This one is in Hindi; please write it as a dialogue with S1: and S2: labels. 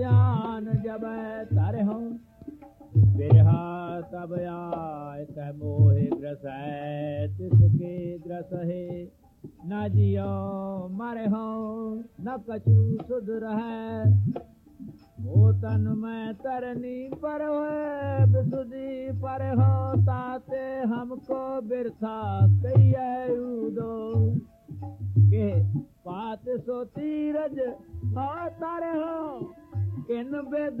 S1: ध्यान जब तर हूँ बिरहा तब आय कह ग्रस तिसके ग्रस है न जियो मर हो न कछु सुधर है वो तन में तरनी पर विसुदी पर हो ताते हमको बिरथा कई दो के पात सो तीरज और तारे हो न वेद